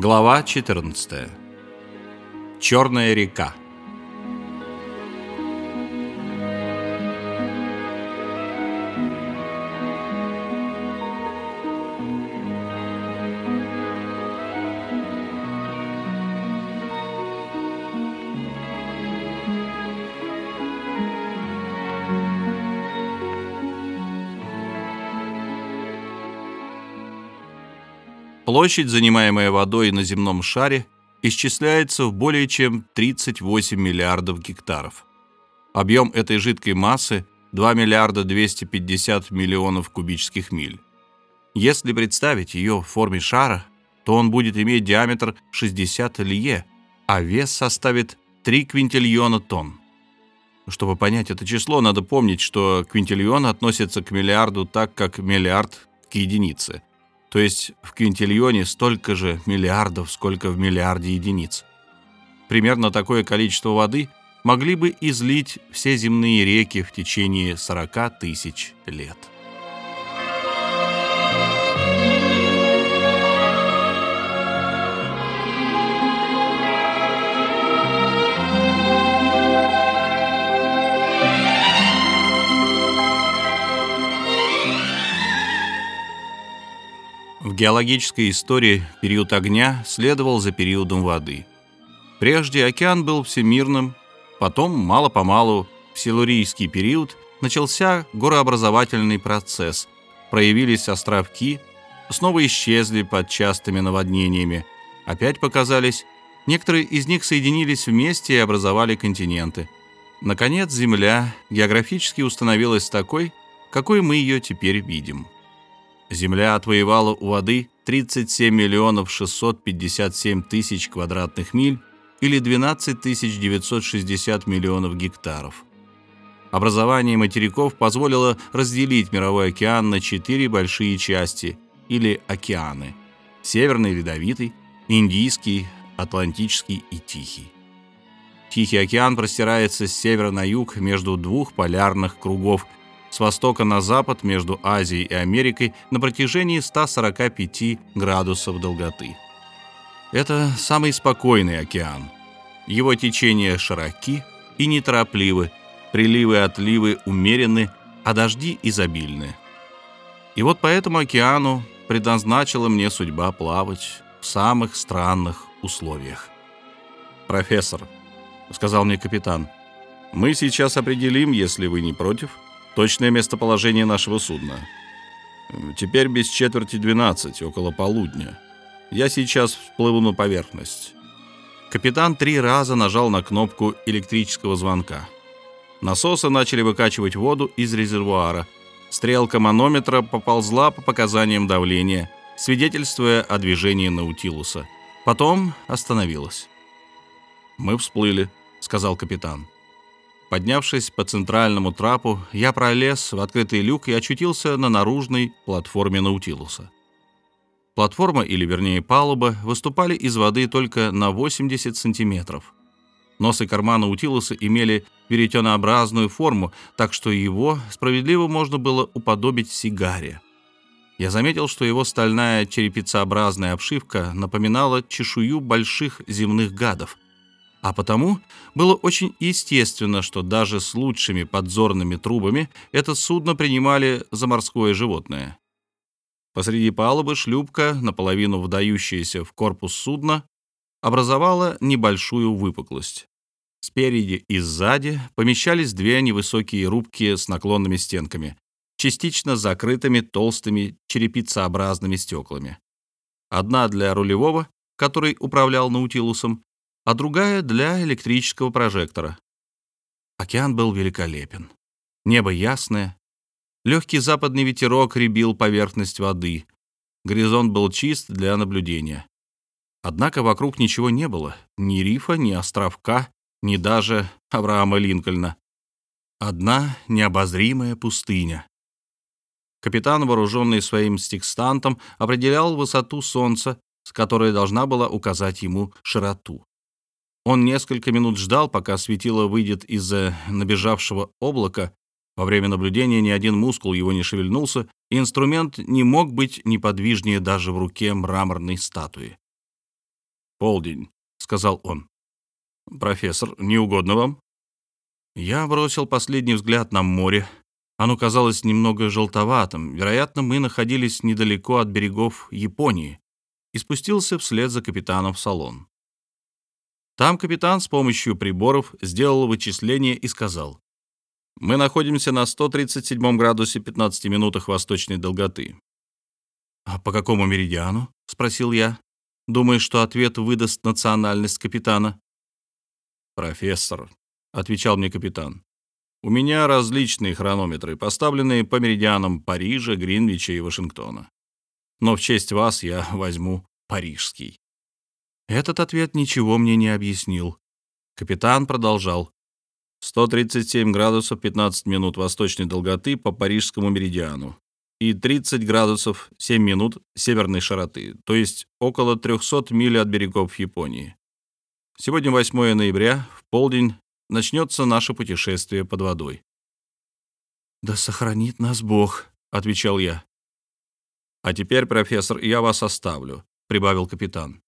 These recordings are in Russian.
Глава 14. Черная река. Площадь, занимаемая водой на земном шаре, исчисляется в более чем 38 миллиардов гектаров. Объем этой жидкой массы – 2 миллиарда 250 миллионов кубических миль. Если представить ее в форме шара, то он будет иметь диаметр 60 лье, а вес составит 3 квинтильона тонн. Чтобы понять это число, надо помнить, что квинтильон относится к миллиарду так, как миллиард к единице – то есть в квинтильоне столько же миллиардов, сколько в миллиарде единиц. Примерно такое количество воды могли бы излить все земные реки в течение 40 тысяч лет. Геологической истории период огня следовал за периодом воды. Прежде океан был всемирным, потом, мало-помалу, в силурийский период начался горообразовательный процесс, проявились островки, снова исчезли под частыми наводнениями, опять показались, некоторые из них соединились вместе и образовали континенты. Наконец, Земля географически установилась такой, какой мы ее теперь видим. Земля отвоевала у воды 37 миллионов 657 тысяч квадратных миль или 12 960 миллионов гектаров. Образование материков позволило разделить мировой океан на четыре большие части или океаны – Северный Ледовитый, Индийский, Атлантический и Тихий. Тихий океан простирается с севера на юг между двух полярных кругов – с востока на запад между Азией и Америкой на протяжении 145 градусов долготы. Это самый спокойный океан. Его течения широки и неторопливы, приливы и отливы умеренны, а дожди изобильны. И вот по этому океану предназначила мне судьба плавать в самых странных условиях. «Профессор», — сказал мне капитан, — «мы сейчас определим, если вы не против, — точное местоположение нашего судна. Теперь без четверти 12, около полудня. Я сейчас всплыву на поверхность. Капитан три раза нажал на кнопку электрического звонка. Насосы начали выкачивать воду из резервуара. Стрелка манометра поползла по показаниям давления, свидетельствуя о движении Наутилуса. Потом остановилась. «Мы всплыли», — сказал капитан. Поднявшись по центральному трапу, я пролез в открытый люк и очутился на наружной платформе Наутилуса. Платформа, или вернее палуба, выступали из воды только на 80 сантиметров. Нос и корма Наутилуса имели веретенообразную форму, так что его справедливо можно было уподобить сигаре. Я заметил, что его стальная черепицеобразная обшивка напоминала чешую больших земных гадов — а потому было очень естественно, что даже с лучшими подзорными трубами это судно принимали за морское животное. Посреди палубы шлюпка, наполовину вдающаяся в корпус судна, образовала небольшую выпуклость. Спереди и сзади помещались две невысокие рубки с наклонными стенками, частично закрытыми толстыми черепицеобразными стеклами. Одна для рулевого, который управлял Наутилусом, а другая для электрического прожектора. Океан был великолепен. Небо ясное. Легкий западный ветерок ребил поверхность воды. Горизонт был чист для наблюдения. Однако вокруг ничего не было. Ни рифа, ни островка, ни даже Авраама Линкольна. Одна необозримая пустыня. Капитан, вооруженный своим стикстантом, определял высоту Солнца, с которой должна была указать ему широту. Он несколько минут ждал, пока светило выйдет из-за набежавшего облака. Во время наблюдения ни один мускул его не шевельнулся, и инструмент не мог быть неподвижнее даже в руке мраморной статуи. полдень», — сказал он. «Профессор, не угодно вам?» Я бросил последний взгляд на море. Оно казалось немного желтоватым. Вероятно, мы находились недалеко от берегов Японии. И спустился вслед за капитаном в салон. Там капитан с помощью приборов сделал вычисление и сказал. «Мы находимся на 137 градусе 15 минутах восточной долготы». «А по какому меридиану?» — спросил я. Думаю, что ответ выдаст национальность капитана. «Профессор», — отвечал мне капитан, — «у меня различные хронометры, поставленные по меридианам Парижа, Гринвича и Вашингтона. Но в честь вас я возьму парижский». Этот ответ ничего мне не объяснил. Капитан продолжал. 137 градусов 15 минут восточной долготы по парижскому меридиану и 30 градусов 7 минут северной широты, то есть около 300 миль от берегов Японии. Сегодня 8 ноября, в полдень, начнется наше путешествие под водой. «Да сохранит нас Бог», — отвечал я. «А теперь, профессор, я вас оставлю», — прибавил капитан.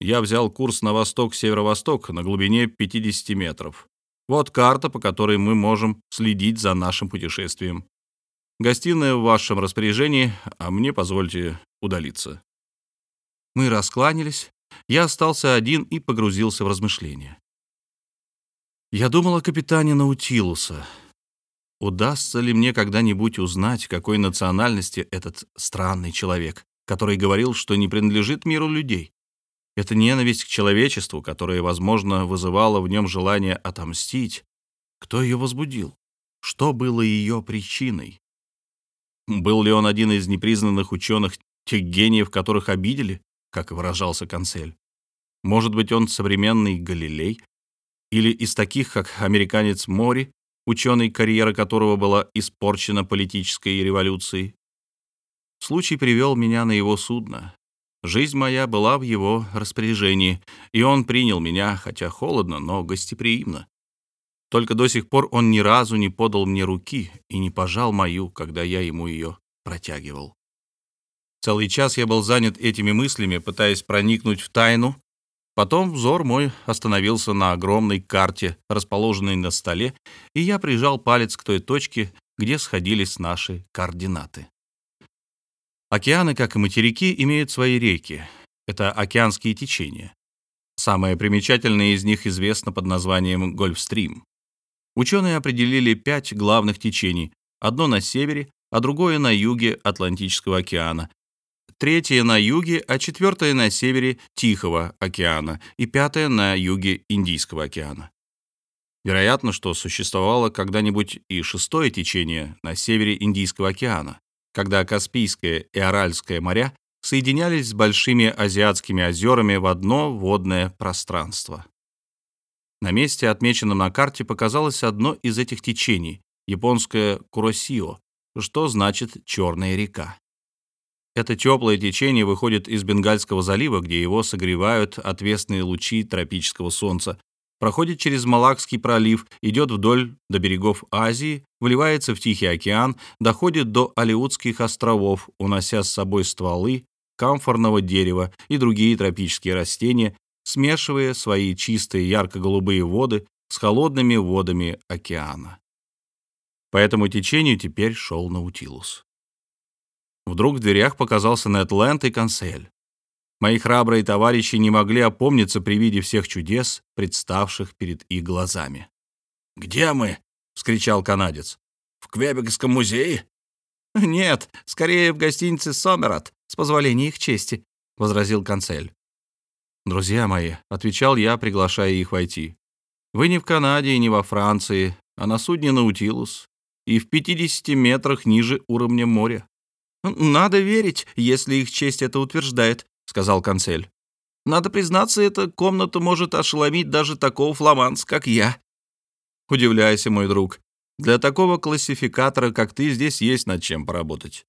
«Я взял курс на восток-северо-восток на глубине 50 метров. Вот карта, по которой мы можем следить за нашим путешествием. Гостиная в вашем распоряжении, а мне позвольте удалиться». Мы раскланялись. Я остался один и погрузился в размышления. Я думал о капитане Наутилуса. Удастся ли мне когда-нибудь узнать, какой национальности этот странный человек, который говорил, что не принадлежит миру людей? Это ненависть к человечеству, которая, возможно, вызывала в нем желание отомстить. Кто ее возбудил? Что было ее причиной? Был ли он один из непризнанных ученых, тех гениев, которых обидели, как выражался Консель? Может быть, он современный Галилей? Или из таких, как американец Мори, ученый, карьера которого была испорчена политической революцией? Случай привел меня на его судно. Жизнь моя была в его распоряжении, и он принял меня, хотя холодно, но гостеприимно. Только до сих пор он ни разу не подал мне руки и не пожал мою, когда я ему ее протягивал. Целый час я был занят этими мыслями, пытаясь проникнуть в тайну. Потом взор мой остановился на огромной карте, расположенной на столе, и я прижал палец к той точке, где сходились наши координаты. Океаны, как и материки, имеют свои реки. Это океанские течения. Самое примечательное из них известно под названием Гольфстрим. Ученые определили пять главных течений. Одно на севере, а другое на юге Атлантического океана, третье на юге, а четвертое на севере Тихого океана и пятое на юге Индийского океана. Вероятно, что существовало когда-нибудь и шестое течение на севере Индийского океана, когда Каспийское и Аральское моря соединялись с большими азиатскими озерами в одно водное пространство. На месте, отмеченном на карте, показалось одно из этих течений — японское Куросио, что значит «черная река». Это теплое течение выходит из Бенгальского залива, где его согревают отвесные лучи тропического солнца, проходит через Малакский пролив, идет вдоль до берегов Азии, вливается в Тихий океан, доходит до Алиутских островов, унося с собой стволы камфорного дерева и другие тропические растения, смешивая свои чистые ярко-голубые воды с холодными водами океана. По этому течению теперь шел Наутилус. Вдруг в дверях показался Нетленд и Консель. Мои храбрые товарищи не могли опомниться при виде всех чудес, представших перед их глазами. «Где мы?» — вскричал канадец. «В Квебекском музее?» «Нет, скорее в гостинице «Сомерат», с позволения их чести», — возразил Консель. «Друзья мои», — отвечал я, приглашая их войти, — «вы не в Канаде и не во Франции, а на судне «Наутилус» и в 50 метрах ниже уровня моря». «Надо верить, если их честь это утверждает», — сказал Консель. «Надо признаться, эта комната может ошеломить даже такого фламанца, как я». «Удивляйся, мой друг. Для такого классификатора, как ты, здесь есть над чем поработать».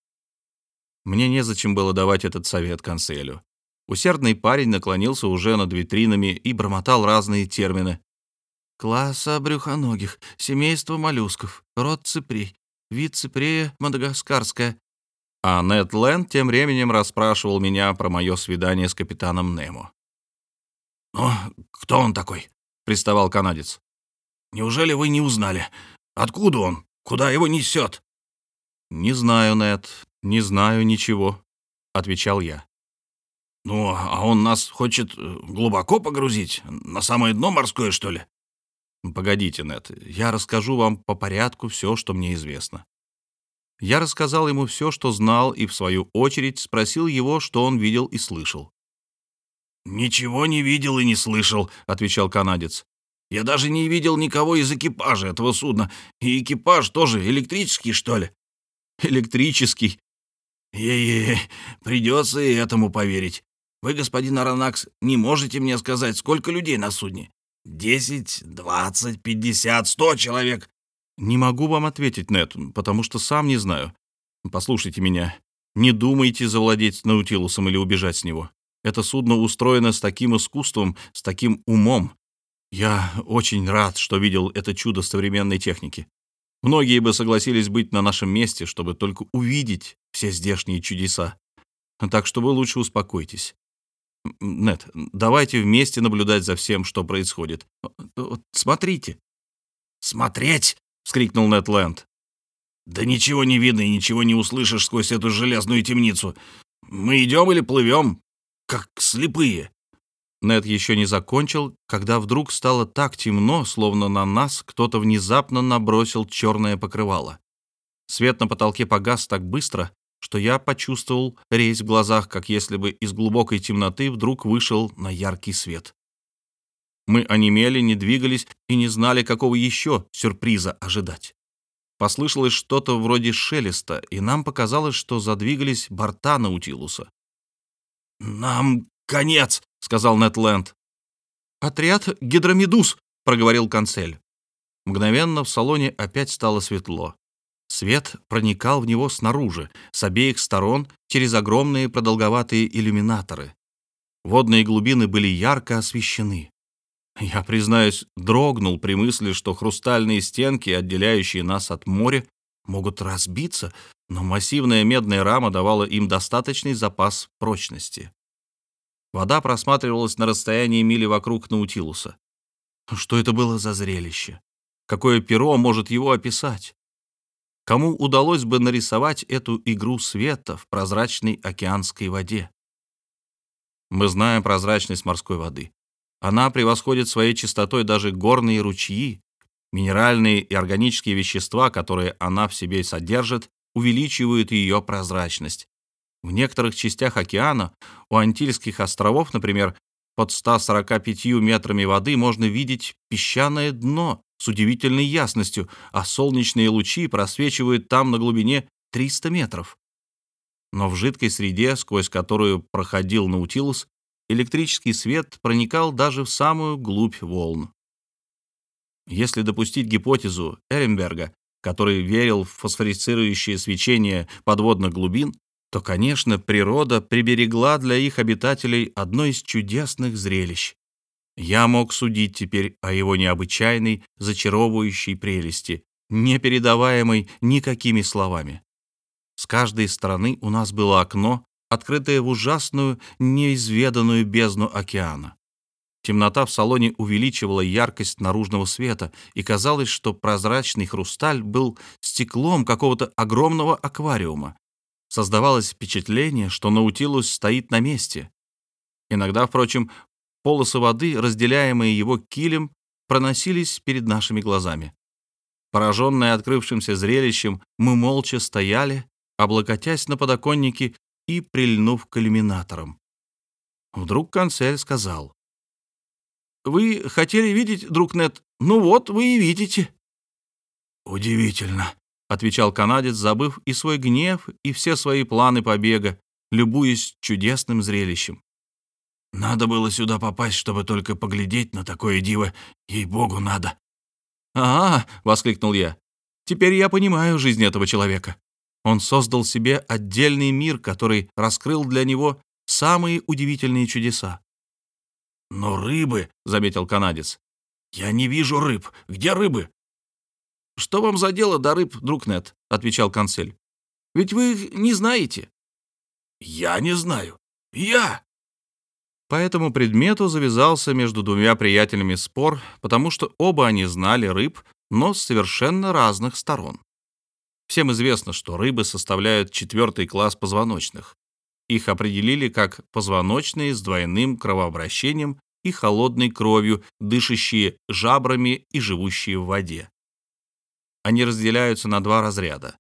Мне незачем было давать этот совет Конселю. Усердный парень наклонился уже над витринами и бормотал разные термины. «Класса брюхоногих, семейство моллюсков, род ципрей, вид ципрея мадагаскарская». А Нед Ленд тем временем расспрашивал меня про мое свидание с капитаном Немо. «Но кто он такой?» — приставал канадец. «Неужели вы не узнали? Откуда он? Куда его несет?» «Не знаю, Нед, не знаю ничего», — отвечал я. «Ну, а он нас хочет э, глубоко погрузить? На самое дно морское, что ли?» «Погодите, Нед, я расскажу вам по порядку все, что мне известно». Я рассказал ему все, что знал, и, в свою очередь, спросил его, что он видел и слышал. «Ничего не видел и не слышал», — отвечал канадец. «Я даже не видел никого из экипажа этого судна. И экипаж тоже электрический, что ли?» «Электрический». «Ей-ей, придется и этому поверить. Вы, господин Аронакс, не можете мне сказать, сколько людей на судне? Десять, двадцать, пятьдесят, сто человек?» «Не могу вам ответить, Нет, потому что сам не знаю. Послушайте меня. Не думайте завладеть Наутилусом или убежать с него. Это судно устроено с таким искусством, с таким умом. Я очень рад, что видел это чудо современной техники. Многие бы согласились быть на нашем месте, чтобы только увидеть все здешние чудеса. Так что вы лучше успокойтесь. Нет, давайте вместе наблюдать за всем, что происходит. Смотрите. «Смотреть!» — вскрикнул Нет Лэнд. «Да ничего не видно и ничего не услышишь сквозь эту железную темницу. Мы идем или плывем? как слепые». Нед еще не закончил, когда вдруг стало так темно, словно на нас кто-то внезапно набросил черное покрывало. Свет на потолке погас так быстро, что я почувствовал резь в глазах, как если бы из глубокой темноты вдруг вышел на яркий свет. Мы онемели, не двигались и не знали, какого еще сюрприза ожидать. Послышалось что-то вроде шелеста, и нам показалось, что задвигались борта Наутилуса. «Нам конец», — сказал Нетленд. «Отряд гидромедуз», — проговорил канцель. Мгновенно в салоне опять стало светло. Свет проникал в него снаружи, с обеих сторон, через огромные продолговатые иллюминаторы. Водные глубины были ярко освещены. Я, признаюсь, дрогнул при мысли, что хрустальные стенки, отделяющие нас от моря, могут разбиться, но массивная медная рама давала им достаточный запас прочности. Вода просматривалась на расстоянии мили вокруг Наутилуса. Что это было за зрелище? Какое перо может его описать? Кому удалось бы нарисовать эту игру света в прозрачной океанской воде? Мы знаем прозрачность морской воды. Она превосходит своей чистотой даже горные ручьи. Минеральные и органические вещества, которые она в себе содержит, увеличивают ее прозрачность. В некоторых частях океана, у Антильских островов, например, под 145 метрами воды можно видеть песчаное дно с удивительной ясностью, а солнечные лучи просвечивают там на глубине 300 метров. Но в жидкой среде, сквозь которую проходил Наутилус, электрический свет проникал даже в самую глубь волн. Если допустить гипотезу Эренберга, который верил в фосфорицирующее свечение подводных глубин, то, конечно, природа приберегла для их обитателей одно из чудесных зрелищ. Я мог судить теперь о его необычайной, зачаровывающей прелести, не передаваемой никакими словами. С каждой стороны у нас было окно, открытое в ужасную, неизведанную бездну океана. Темнота в салоне увеличивала яркость наружного света, и казалось, что прозрачный хрусталь был стеклом какого-то огромного аквариума. Создавалось впечатление, что Наутилус стоит на месте. Иногда, впрочем, полосы воды, разделяемые его килем, проносились перед нашими глазами. Пораженные открывшимся зрелищем, мы молча стояли, облокотясь на подоконнике и прильнув к иллюминаторам. Вдруг канцель сказал. Вы хотели видеть, друг Нет? Ну вот, вы и видите». «Удивительно», — отвечал канадец, забыв и свой гнев, и все свои планы побега, любуясь чудесным зрелищем. «Надо было сюда попасть, чтобы только поглядеть на такое диво. Ей-богу, надо». «А, — воскликнул я, — теперь я понимаю жизнь этого человека. Он создал себе отдельный мир, который раскрыл для него самые удивительные чудеса. «Но рыбы», — заметил канадец. «Я не вижу рыб. Где рыбы?» «Что вам за дело до рыб, друг Нет?» — отвечал канцель. «Ведь вы их не знаете». «Я не знаю. Я!» По этому предмету завязался между двумя приятелями спор, потому что оба они знали рыб, но с совершенно разных сторон. Всем известно, что рыбы составляют четвертый класс позвоночных. Их определили как позвоночные с двойным кровообращением и холодной кровью, дышащие жабрами и живущие в воде. Они разделяются на два разряда.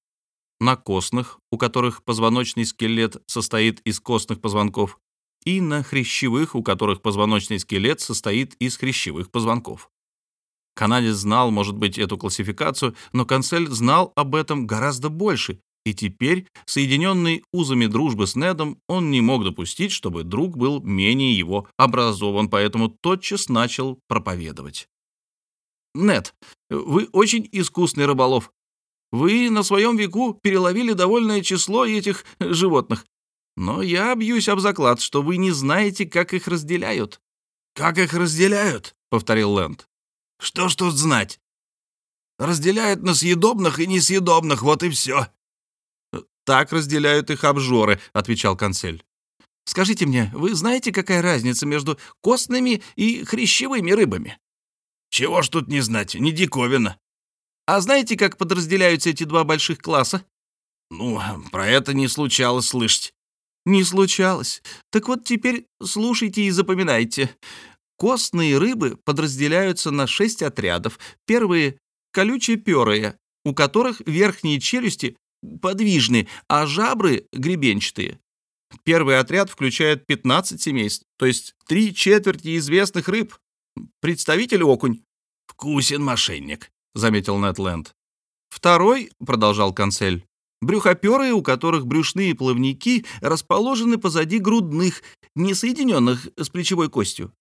На костных, у которых позвоночный скелет состоит из костных позвонков, и на хрящевых, у которых позвоночный скелет состоит из хрящевых позвонков. Канадец знал, может быть, эту классификацию, но Канцель знал об этом гораздо больше, и теперь, соединенный узами дружбы с Недом, он не мог допустить, чтобы друг был менее его образован, поэтому тотчас начал проповедовать. «Нед, вы очень искусный рыболов. Вы на своем веку переловили довольное число этих животных. Но я бьюсь об заклад, что вы не знаете, как их разделяют». «Как их разделяют?» — повторил Лэнд. «Что ж тут знать? Разделяют на съедобных и несъедобных, вот и все». «Так разделяют их обжоры», — отвечал консель. «Скажите мне, вы знаете, какая разница между костными и хрящевыми рыбами?» «Чего ж тут не знать, не диковина». «А знаете, как подразделяются эти два больших класса?» «Ну, про это не случалось слышать». Не случалось. Так вот теперь слушайте и запоминайте. Костные рыбы подразделяются на шесть отрядов. Первые — колючие-перые, у которых верхние челюсти подвижны, а жабры — гребенчатые. Первый отряд включает 15 семейств, то есть три четверти известных рыб. Представитель окунь. «Вкусен мошенник», — заметил Нетленд. Второй, — продолжал консель, Брюхоперые, у которых брюшные плавники расположены позади грудных, не соединенных с плечевой костью.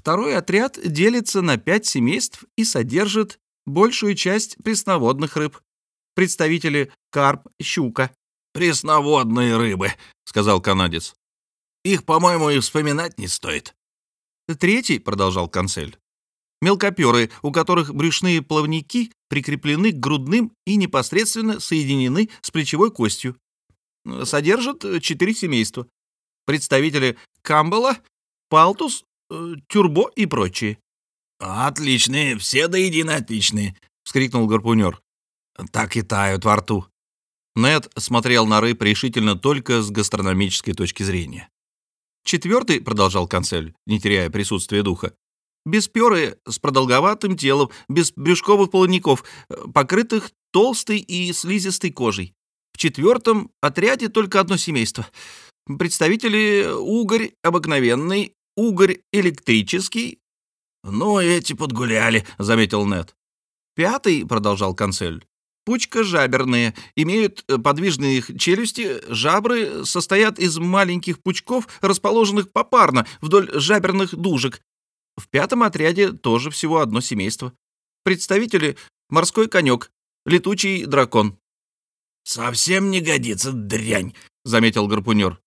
Второй отряд делится на пять семейств и содержит большую часть пресноводных рыб. Представители карп, щука. «Пресноводные рыбы», — сказал канадец. «Их, по-моему, и вспоминать не стоит». «Третий», — продолжал канцель, мелкоперы, у которых брюшные плавники прикреплены к грудным и непосредственно соединены с плечевой костью. Содержат четыре семейства. Представители Камбала, Палтус, Тюрбо и прочие. «Отличные, все до единой отличные», — вскрикнул гарпунер. «Так и тают во рту». Нед смотрел на рыб решительно только с гастрономической точки зрения. «Четвертый», — продолжал канцель, не теряя присутствия духа, Бесперые, с продолговатым телом, без брюшковых половников, покрытых толстой и слизистой кожей. В четвертом отряде только одно семейство. Представители угорь обыкновенный, угорь электрический. «Ну, эти подгуляли», — заметил Нед. «Пятый», — продолжал канцель, Пучка жаберные, имеют подвижные челюсти, жабры состоят из маленьких пучков, расположенных попарно вдоль жаберных дужек, в пятом отряде тоже всего одно семейство. Представители — морской конек, летучий дракон. «Совсем не годится, дрянь», — заметил гарпунер.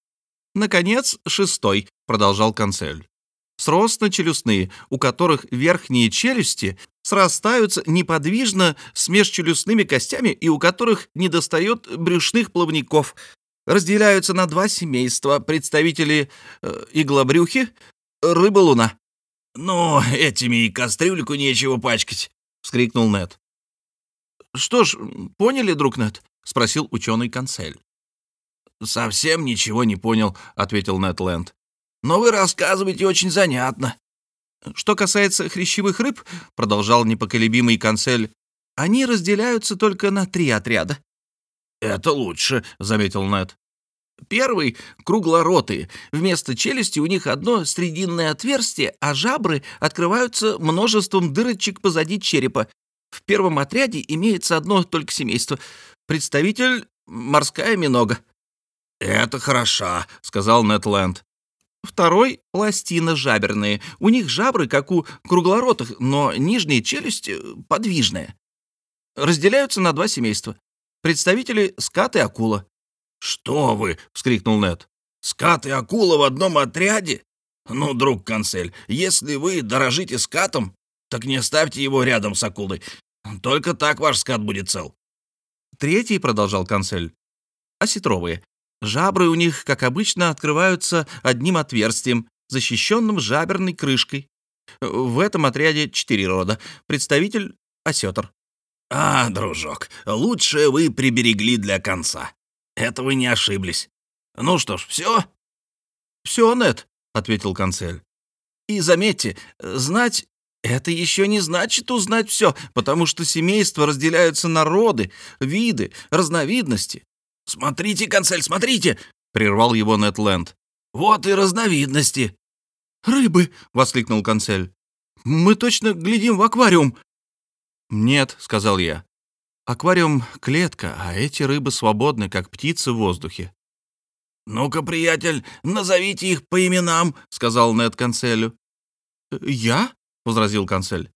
«Наконец, шестой», — продолжал канцель. Сростно-челюстные, у которых верхние челюсти срастаются неподвижно с межчелюстными костями и у которых недостает брюшных плавников. Разделяются на два семейства — представители э, иглобрюхи, рыба-луна. «Ну, этими и кастрюльку нечего пачкать», — вскрикнул Нед. «Что ж, поняли, друг Нед?» — спросил ученый консель. «Совсем ничего не понял», — ответил Нед Ленд. «Но вы рассказываете очень занятно». «Что касается хрящевых рыб», — продолжал непоколебимый консель, «они разделяются только на три отряда». «Это лучше», — заметил Нед. Первый — круглоротые. Вместо челюсти у них одно срединное отверстие, а жабры открываются множеством дырочек позади черепа. В первом отряде имеется одно только семейство. Представитель — морская минога. «Это хороша», — сказал Нетленд. Второй — пластина жаберные. У них жабры, как у круглоротых, но нижняя челюсть подвижная. Разделяются на два семейства. Представители — скат и акула. «Что вы!» — вскрикнул Нед. «Скат и акула в одном отряде? Ну, друг консель, если вы дорожите скатом, так не ставьте его рядом с акулой. Только так ваш скат будет цел». Третий, — продолжал консель, — осетровые. Жабры у них, как обычно, открываются одним отверстием, защищенным жаберной крышкой. В этом отряде четыре рода. Представитель — осетр. «А, дружок, лучше вы приберегли для конца. Это вы не ошиблись. Ну что ж, все?» «Все, Нет», — ответил канцель. «И заметьте, знать — это еще не значит узнать все, потому что семейства разделяются на роды, виды, разновидности». «Смотрите, канцель, смотрите!» — прервал его Нетленд. «Вот и разновидности». «Рыбы!» — воскликнул канцель. «Мы точно глядим в аквариум!» «Нет», — сказал я. «Аквариум — клетка, а эти рыбы свободны, как птицы в воздухе». «Ну-ка, приятель, назовите их по именам», — сказал Нед канцелю. «Я?» — возразил канцель.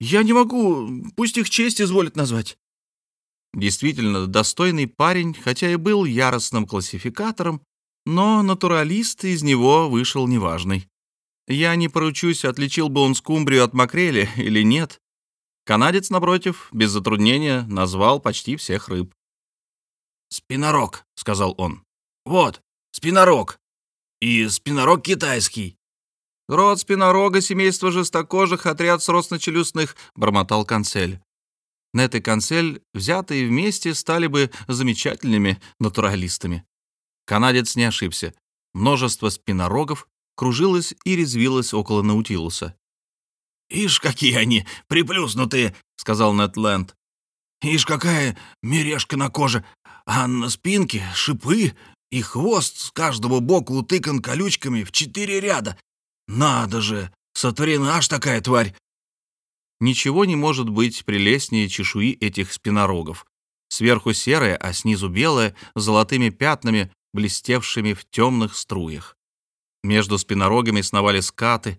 «Я не могу, пусть их честь изволит назвать». Действительно, достойный парень, хотя и был яростным классификатором, но натуралист из него вышел неважный. Я не поручусь, отличил бы он скумбрию от макрели или нет, Канадец, напротив, без затруднения назвал почти всех рыб. «Спинорог», — сказал он. «Вот, спинорог. И спинорог китайский». «Род спинорога, семейство жестокожих, отряд сростно-челюстных», — бормотал канцель. Нет и канцель, взятые вместе, стали бы замечательными натуралистами. Канадец не ошибся. Множество спинорогов кружилось и резвилось около Наутилуса. «Ишь, какие они приплюснутые!» — сказал Нетленд. «Ишь, какая мережка на коже, а на спинке шипы и хвост с каждого бока утыкан колючками в четыре ряда. Надо же, сотворена аж такая тварь!» Ничего не может быть прелестнее чешуи этих спинорогов. Сверху серая, а снизу белая, с золотыми пятнами, блестевшими в темных струях. Между спинорогами сновали скаты,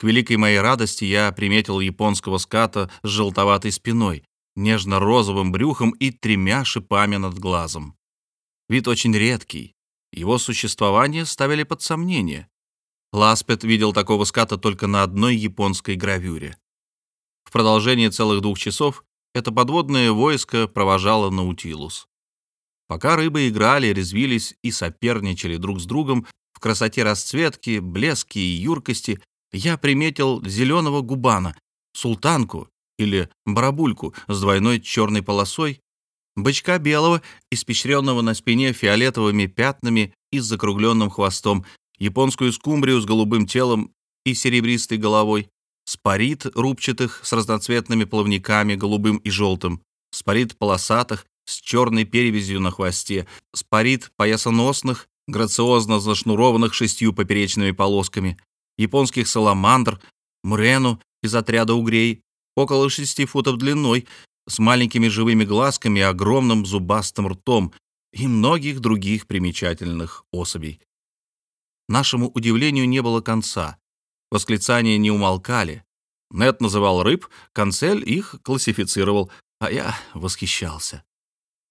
к великой моей радости я приметил японского ската с желтоватой спиной, нежно-розовым брюхом и тремя шипами над глазом. Вид очень редкий. Его существование ставили под сомнение. Ласпет видел такого ската только на одной японской гравюре. В продолжении целых двух часов это подводное войско провожало Наутилус. Пока рыбы играли, резвились и соперничали друг с другом в красоте расцветки, блеске и юркости, я приметил зеленого губана, султанку или барабульку с двойной черной полосой, бычка белого, испещренного на спине фиолетовыми пятнами и с закругленным хвостом, японскую скумбрию с голубым телом и серебристой головой, спарит рубчатых с разноцветными плавниками, голубым и желтым, спарит полосатых с черной перевязью на хвосте, спарит поясоносных, грациозно зашнурованных шестью поперечными полосками, японских саламандр, мурену из отряда угрей, около шести футов длиной, с маленькими живыми глазками и огромным зубастым ртом, и многих других примечательных особей. Нашему удивлению не было конца. Восклицания не умолкали. Нет называл рыб, канцель их классифицировал, а я восхищался.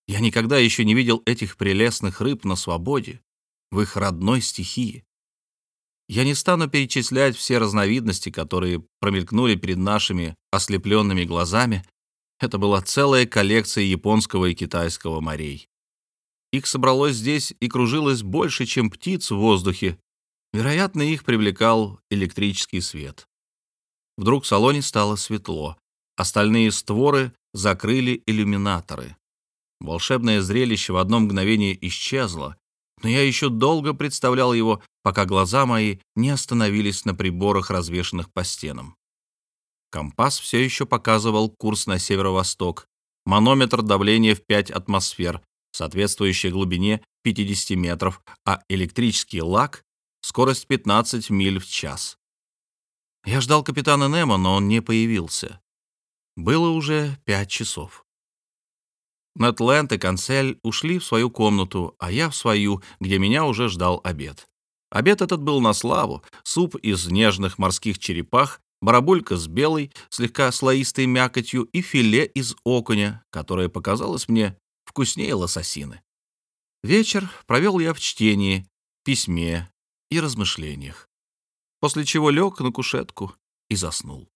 Я никогда еще не видел этих прелестных рыб на свободе, в их родной стихии. Я не стану перечислять все разновидности, которые промелькнули перед нашими ослепленными глазами. Это была целая коллекция японского и китайского морей. Их собралось здесь и кружилось больше, чем птиц в воздухе. Вероятно, их привлекал электрический свет. Вдруг в салоне стало светло. Остальные створы закрыли иллюминаторы. Волшебное зрелище в одно мгновение исчезло, но я еще долго представлял его, пока глаза мои не остановились на приборах, развешанных по стенам. Компас все еще показывал курс на северо-восток, манометр давления в 5 атмосфер, соответствующей глубине 50 метров, а электрический лак — скорость 15 миль в час. Я ждал капитана Немо, но он не появился. Было уже пять часов. Нетленд и Канцель ушли в свою комнату, а я в свою, где меня уже ждал обед. Обед этот был на славу. Суп из нежных морских черепах, барабулька с белой, слегка слоистой мякотью и филе из окуня, которое показалось мне вкуснее лососины. Вечер провел я в чтении, письме и размышлениях, после чего лег на кушетку и заснул.